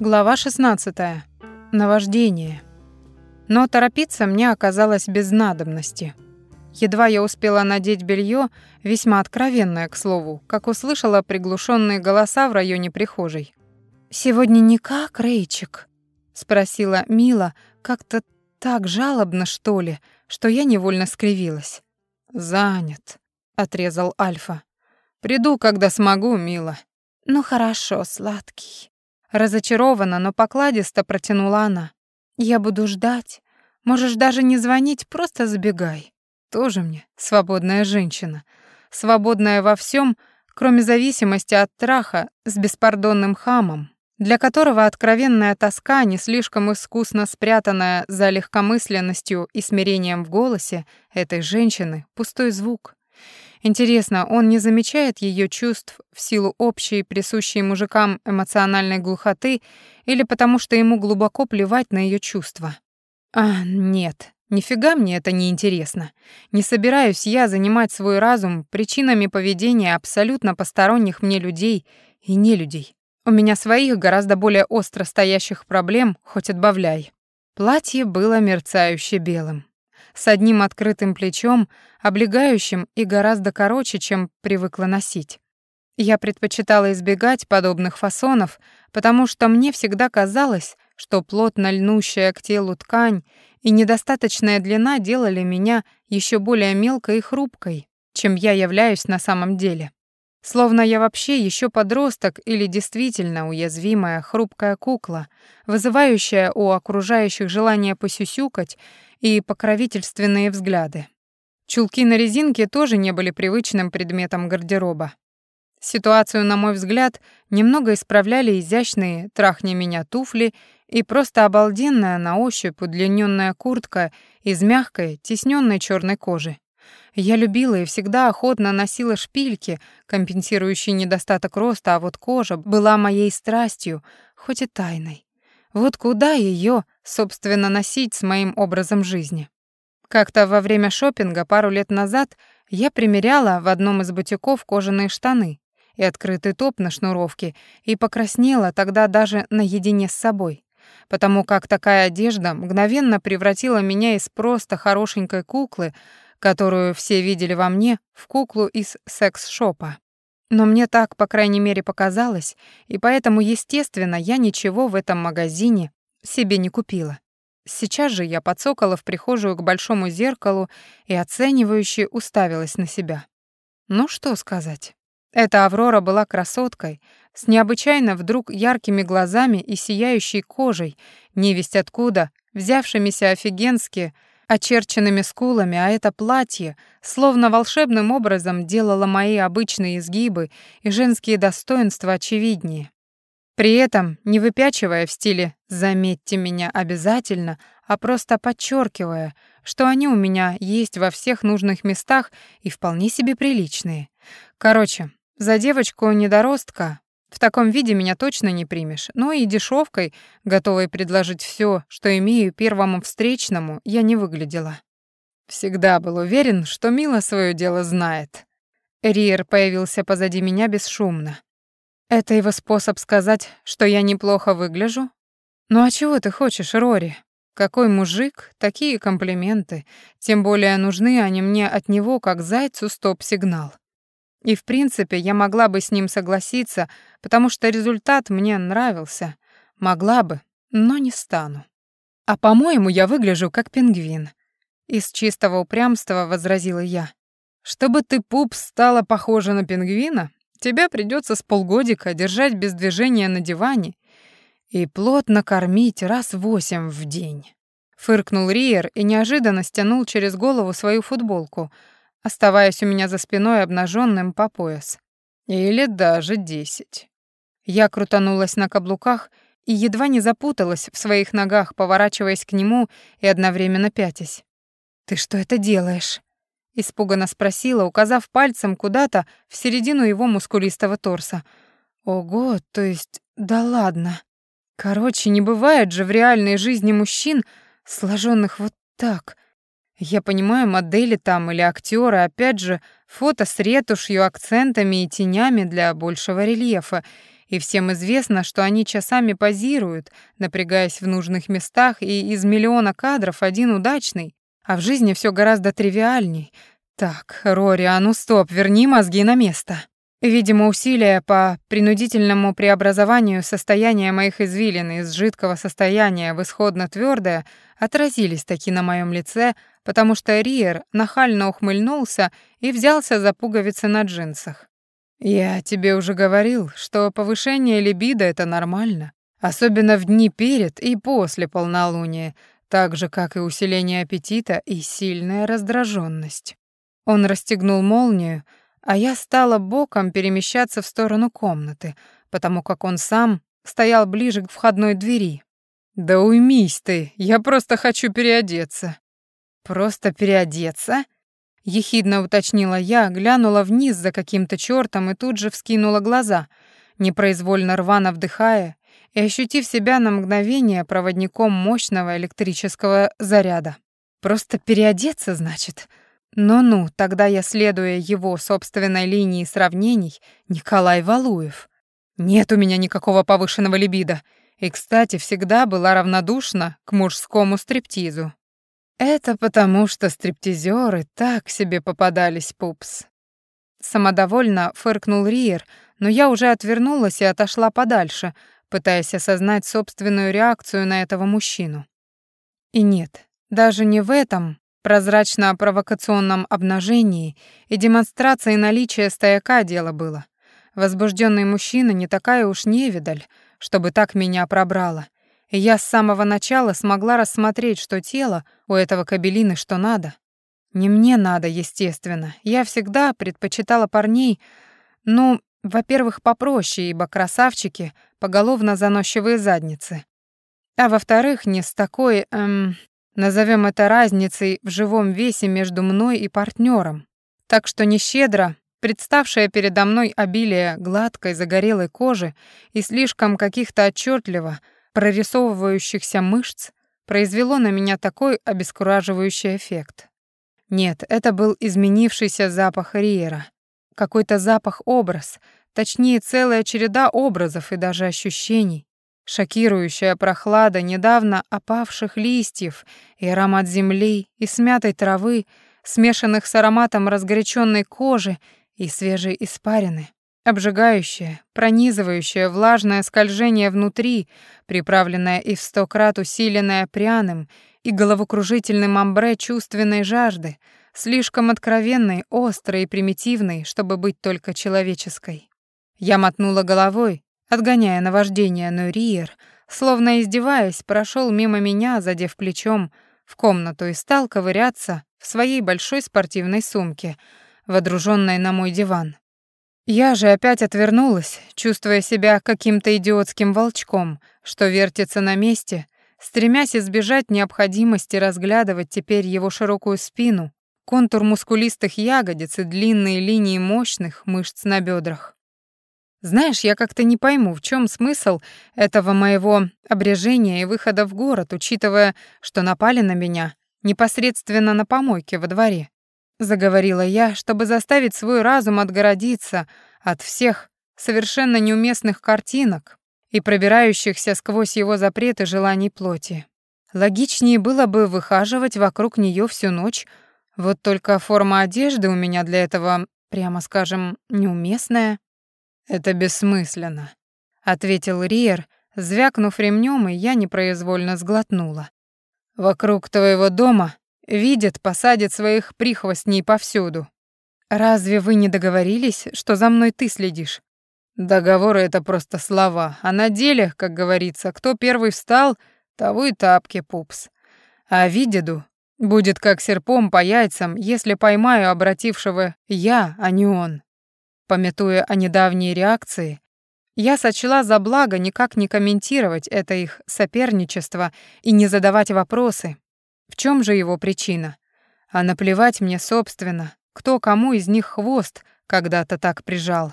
Глава 16. Наваждение. Но торопиться мне оказалось без надобности. Едва я успела надеть белье, весьма откровенное, к слову, как услышала приглушенные голоса в районе прихожей. «Сегодня никак, Рейчик?» — спросила Мила, как-то так жалобно, что ли, что я невольно скривилась. «Занят», — отрезал Альфа. «Приду, когда смогу, Мила». «Ну хорошо, сладкий». Разочарованно, но покладисто протянула она. «Я буду ждать. Можешь даже не звонить, просто забегай. Тоже мне свободная женщина. Свободная во всем, кроме зависимости от траха с беспардонным хамом, для которого откровенная тоска, не слишком искусно спрятанная за легкомысленностью и смирением в голосе этой женщины, пустой звук. Интересно, он не замечает ее чувств в силу общей, присущей мужикам эмоциональной глухоты или потому что ему глубоко плевать на ее чувства? А, нет, нифига мне это не интересно. Не собираюсь я занимать свой разум причинами поведения абсолютно посторонних мне людей и не людей. У меня своих гораздо более остро стоящих проблем, хоть отбавляй. Платье было мерцающе белым с одним открытым плечом, облегающим и гораздо короче, чем привыкла носить. Я предпочитала избегать подобных фасонов, потому что мне всегда казалось, что плотно льнущая к телу ткань и недостаточная длина делали меня еще более мелкой и хрупкой, чем я являюсь на самом деле. Словно я вообще еще подросток или действительно уязвимая хрупкая кукла, вызывающая у окружающих желание посюсюкать и покровительственные взгляды. Чулки на резинке тоже не были привычным предметом гардероба. Ситуацию, на мой взгляд, немного исправляли изящные «трахни меня» туфли и просто обалденная на ощупь удлиненная куртка из мягкой, тесненной черной кожи. Я любила и всегда охотно носила шпильки, компенсирующие недостаток роста, а вот кожа была моей страстью, хоть и тайной. Вот куда ее, собственно, носить с моим образом жизни? Как-то во время шопинга пару лет назад я примеряла в одном из бутиков кожаные штаны и открытый топ на шнуровке и покраснела тогда даже наедине с собой, потому как такая одежда мгновенно превратила меня из просто хорошенькой куклы, которую все видели во мне, в куклу из секс-шопа. Но мне так, по крайней мере, показалось, и поэтому, естественно, я ничего в этом магазине себе не купила. Сейчас же я подсокала в прихожую к большому зеркалу и оценивающе уставилась на себя. Ну что сказать. Эта Аврора была красоткой, с необычайно вдруг яркими глазами и сияющей кожей, невесть откуда, взявшимися офигенски очерченными скулами, а это платье словно волшебным образом делало мои обычные изгибы и женские достоинства очевиднее. При этом не выпячивая в стиле «заметьте меня обязательно», а просто подчеркивая, что они у меня есть во всех нужных местах и вполне себе приличные. Короче, за девочку-недоростка в таком виде меня точно не примешь. Но и дешевкой, готовой предложить все, что имею первому встречному, я не выглядела. Всегда был уверен, что Мила свое дело знает. Риер появился позади меня бесшумно. Это его способ сказать, что я неплохо выгляжу? Ну а чего ты хочешь, Рори? Какой мужик, такие комплименты. Тем более нужны они мне от него, как зайцу стоп-сигнал. И, в принципе, я могла бы с ним согласиться, потому что результат мне нравился. Могла бы, но не стану. А, по-моему, я выгляжу как пингвин. Из чистого упрямства возразила я. Чтобы ты, пуп, стала похожа на пингвина, тебя придется с полгодика держать без движения на диване и плотно кормить раз восемь в день. Фыркнул Риер и неожиданно стянул через голову свою футболку — оставаясь у меня за спиной обнаженным по пояс. Или даже десять. Я крутанулась на каблуках и едва не запуталась в своих ногах, поворачиваясь к нему и одновременно пятясь. «Ты что это делаешь?» — испуганно спросила, указав пальцем куда-то в середину его мускулистого торса. «Ого, то есть, да ладно. Короче, не бывает же в реальной жизни мужчин, сложенных вот так. Я понимаю, модели там или актеры, опять же, фото с ретушью, акцентами и тенями для большего рельефа. и всем известно, что они часами позируют, напрягаясь в нужных местах, и из миллиона кадров один удачный, а в жизни все гораздо тривиальней. Так, Рори, а ну стоп, верни мозги на место. Видимо, усилия по принудительному преобразованию состояния моих извилин из жидкого состояния в исходно твердое отразились таки на моем лице, потому что Риер нахально ухмыльнулся и взялся за пуговицы на джинсах. «Я тебе уже говорил, что повышение либидо — это нормально, особенно в дни перед и после полнолуния, так же, как и усиление аппетита и сильная раздраженность. Он расстегнул молнию, а я стала боком перемещаться в сторону комнаты, потому как он сам стоял ближе к входной двери. «Да уймись ты, я просто хочу переодеться». «Просто переодеться?» — ехидно уточнила я, глянула вниз за каким-то чёртом и тут же вскинула глаза, непроизвольно рвано вдыхая и ощутив себя на мгновение проводником мощного электрического заряда. «Просто переодеться, значит?» Ну-ну, тогда я, следуя его собственной линии сравнений, Николай Валуев. Нет у меня никакого повышенного либидо. И, кстати, всегда была равнодушна к мужскому стриптизу. Это потому, что стриптизеры так себе попадались, пупс. Самодовольно фыркнул Риер, но я уже отвернулась и отошла подальше, пытаясь осознать собственную реакцию на этого мужчину. И нет, даже не в этом прозрачно-провокационном обнажении и демонстрации наличия стояка дело было. Возбужденный мужчина не такая уж невидаль, чтобы так меня пробрало. И я с самого начала смогла рассмотреть, что тело у этого кабелины что надо. Не мне надо, естественно. Я всегда предпочитала парней, ну, во-первых, попроще, ибо красавчики поголовно заносчивые задницы. А во-вторых, не с такой, эм, Назовем это разницей в живом весе между мной и партнером. Так что нещедро представшее передо мной обилие гладкой загорелой кожи и слишком каких-то отчетливо прорисовывающихся мышц произвело на меня такой обескураживающий эффект. Нет, это был изменившийся запах Риера. Какой-то запах-образ, точнее целая череда образов и даже ощущений, Шокирующая прохлада недавно опавших листьев и аромат земли и смятой травы, смешанных с ароматом разгоряченной кожи и свежей испарины. Обжигающее, пронизывающее влажное скольжение внутри, приправленное и в сто крат усиленное пряным и головокружительным амбре чувственной жажды, слишком откровенной, острой и примитивной, чтобы быть только человеческой. Я мотнула головой, отгоняя наваждение, но Риер, словно издеваясь, прошел мимо меня, задев плечом, в комнату и стал ковыряться в своей большой спортивной сумке, водруженной на мой диван. Я же опять отвернулась, чувствуя себя каким-то идиотским волчком, что вертится на месте, стремясь избежать необходимости разглядывать теперь его широкую спину, контур мускулистых ягодиц и длинные линии мощных мышц на бедрах. Знаешь, я как-то не пойму, в чем смысл этого моего обрежения и выхода в город, учитывая, что напали на меня непосредственно на помойке во дворе. Заговорила я, чтобы заставить свой разум отгородиться от всех совершенно неуместных картинок и пробирающихся сквозь его запреты желаний плоти. Логичнее было бы выхаживать вокруг нее всю ночь, вот только форма одежды у меня для этого, прямо скажем, неуместная. «Это бессмысленно», — ответил Риер, звякнув ремнем, и я непроизвольно сглотнула. «Вокруг твоего дома видят, посадят своих прихвостней повсюду. Разве вы не договорились, что за мной ты следишь?» Договоры — это просто слова, а на деле, как говорится, кто первый встал, того и тапки, пупс. А видеду будет как серпом по яйцам, если поймаю обратившего я, а не он. Пометуя о недавней реакции, я сочла за благо никак не комментировать это их соперничество и не задавать вопросы. В чем же его причина? А наплевать мне, собственно, кто кому из них хвост когда-то так прижал.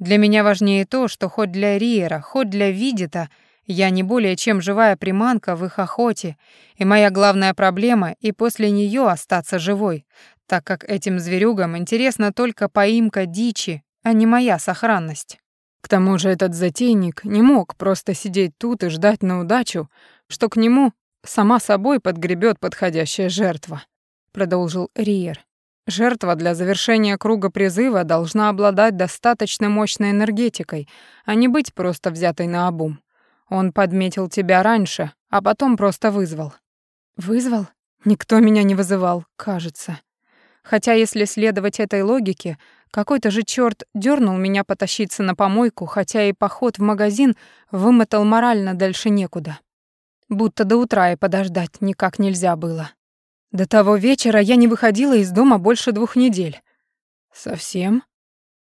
Для меня важнее то, что хоть для Риера, хоть для Видита я не более чем живая приманка в их охоте, и моя главная проблема и после нее остаться живой, так как этим зверюгам интересна только поимка дичи, а не моя сохранность. К тому же этот затейник не мог просто сидеть тут и ждать на удачу, что к нему сама собой подгребет подходящая жертва, продолжил Риер. Жертва для завершения круга призыва должна обладать достаточно мощной энергетикой, а не быть просто взятой на обум. Он подметил тебя раньше, а потом просто вызвал. Вызвал? Никто меня не вызывал, кажется. Хотя, если следовать этой логике, какой-то же чёрт дёрнул меня потащиться на помойку, хотя и поход в магазин вымотал морально дальше некуда. Будто до утра и подождать никак нельзя было. До того вечера я не выходила из дома больше двух недель. Совсем?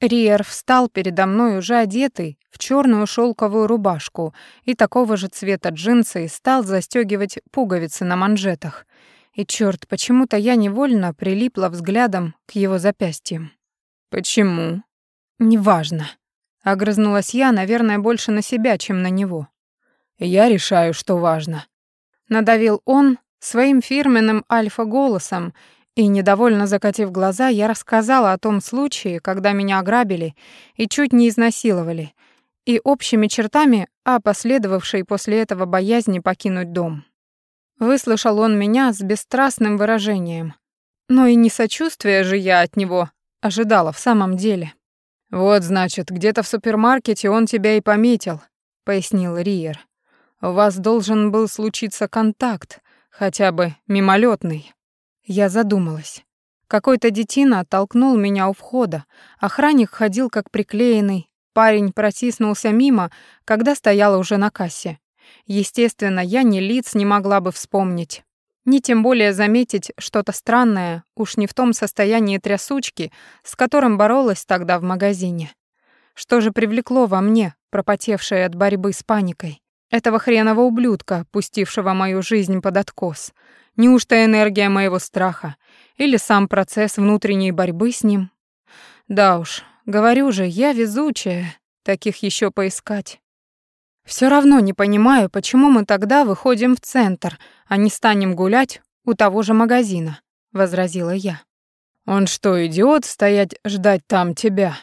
Риер встал передо мной уже одетый в черную шелковую рубашку и такого же цвета джинсы и стал застегивать пуговицы на манжетах. И черт, почему-то я невольно прилипла взглядом к его запястьям. Почему? Неважно. Огрызнулась я, наверное, больше на себя, чем на него. Я решаю, что важно. Надавил он, Своим фирменным альфа-голосом и, недовольно закатив глаза, я рассказала о том случае, когда меня ограбили и чуть не изнасиловали, и общими чертами о последовавшей после этого боязни покинуть дом. Выслушал он меня с бесстрастным выражением. Но и не сочувствия же я от него ожидала в самом деле. «Вот, значит, где-то в супермаркете он тебя и пометил», — пояснил Риер. «У вас должен был случиться контакт, хотя бы мимолетный. Я задумалась. Какой-то детина оттолкнул меня у входа. Охранник ходил как приклеенный. Парень протиснулся мимо, когда стояла уже на кассе. Естественно, я ни лиц не могла бы вспомнить. Ни тем более заметить что-то странное, уж не в том состоянии трясучки, с которым боролась тогда в магазине. Что же привлекло во мне, пропотевшее от борьбы с паникой? Этого хренового ублюдка, пустившего мою жизнь под откос. Неужто энергия моего страха? Или сам процесс внутренней борьбы с ним? Да уж, говорю же, я везучая. Таких еще поискать. Все равно не понимаю, почему мы тогда выходим в центр, а не станем гулять у того же магазина, возразила я. Он что, идиот, стоять ждать там тебя?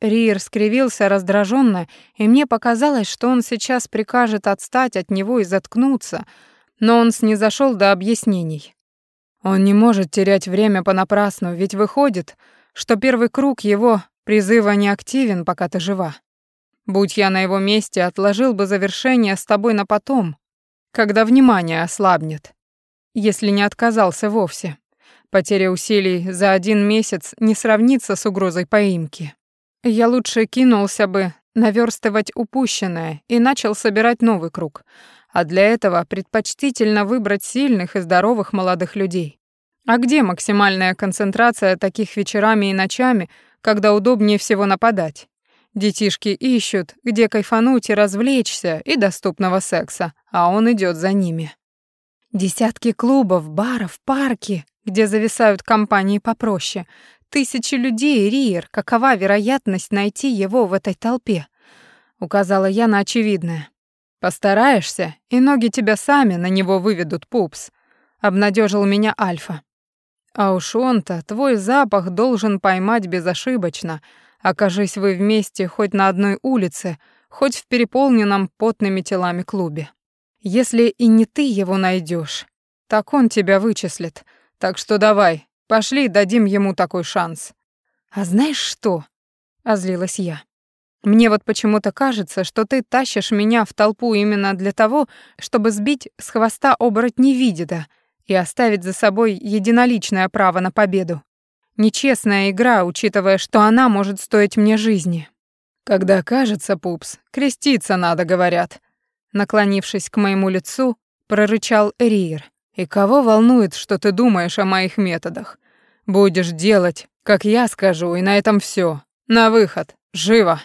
Риер скривился раздраженно, и мне показалось, что он сейчас прикажет отстать от него и заткнуться, но он снизошел до объяснений. Он не может терять время понапрасну, ведь выходит, что первый круг его призыва не активен, пока ты жива. Будь я на его месте, отложил бы завершение с тобой на потом, когда внимание ослабнет, если не отказался вовсе. Потеря усилий за один месяц не сравнится с угрозой поимки. Я лучше кинулся бы наверстывать упущенное и начал собирать новый круг. А для этого предпочтительно выбрать сильных и здоровых молодых людей. А где максимальная концентрация таких вечерами и ночами, когда удобнее всего нападать? Детишки ищут, где кайфануть и развлечься, и доступного секса, а он идет за ними. Десятки клубов, баров, парки, где зависают компании попроще, Тысячи людей, Риер, какова вероятность найти его в этой толпе? Указала я на очевидное. Постараешься, и ноги тебя сами на него выведут, пупс. Обнадежил меня Альфа. А уж он-то твой запах должен поймать безошибочно. Окажись вы вместе хоть на одной улице, хоть в переполненном потными телами клубе. Если и не ты его найдешь, так он тебя вычислит. Так что давай, Пошли, дадим ему такой шанс. А знаешь что? озлилась я. Мне вот почему-то кажется, что ты тащишь меня в толпу именно для того, чтобы сбить с хвоста оборотни Видида и оставить за собой единоличное право на победу. Нечестная игра, учитывая, что она может стоить мне жизни. Когда кажется, пупс, креститься надо, говорят. Наклонившись к моему лицу, прорычал Риер. И кого волнует, что ты думаешь о моих методах? Будешь делать, как я скажу, и на этом все. На выход. Живо.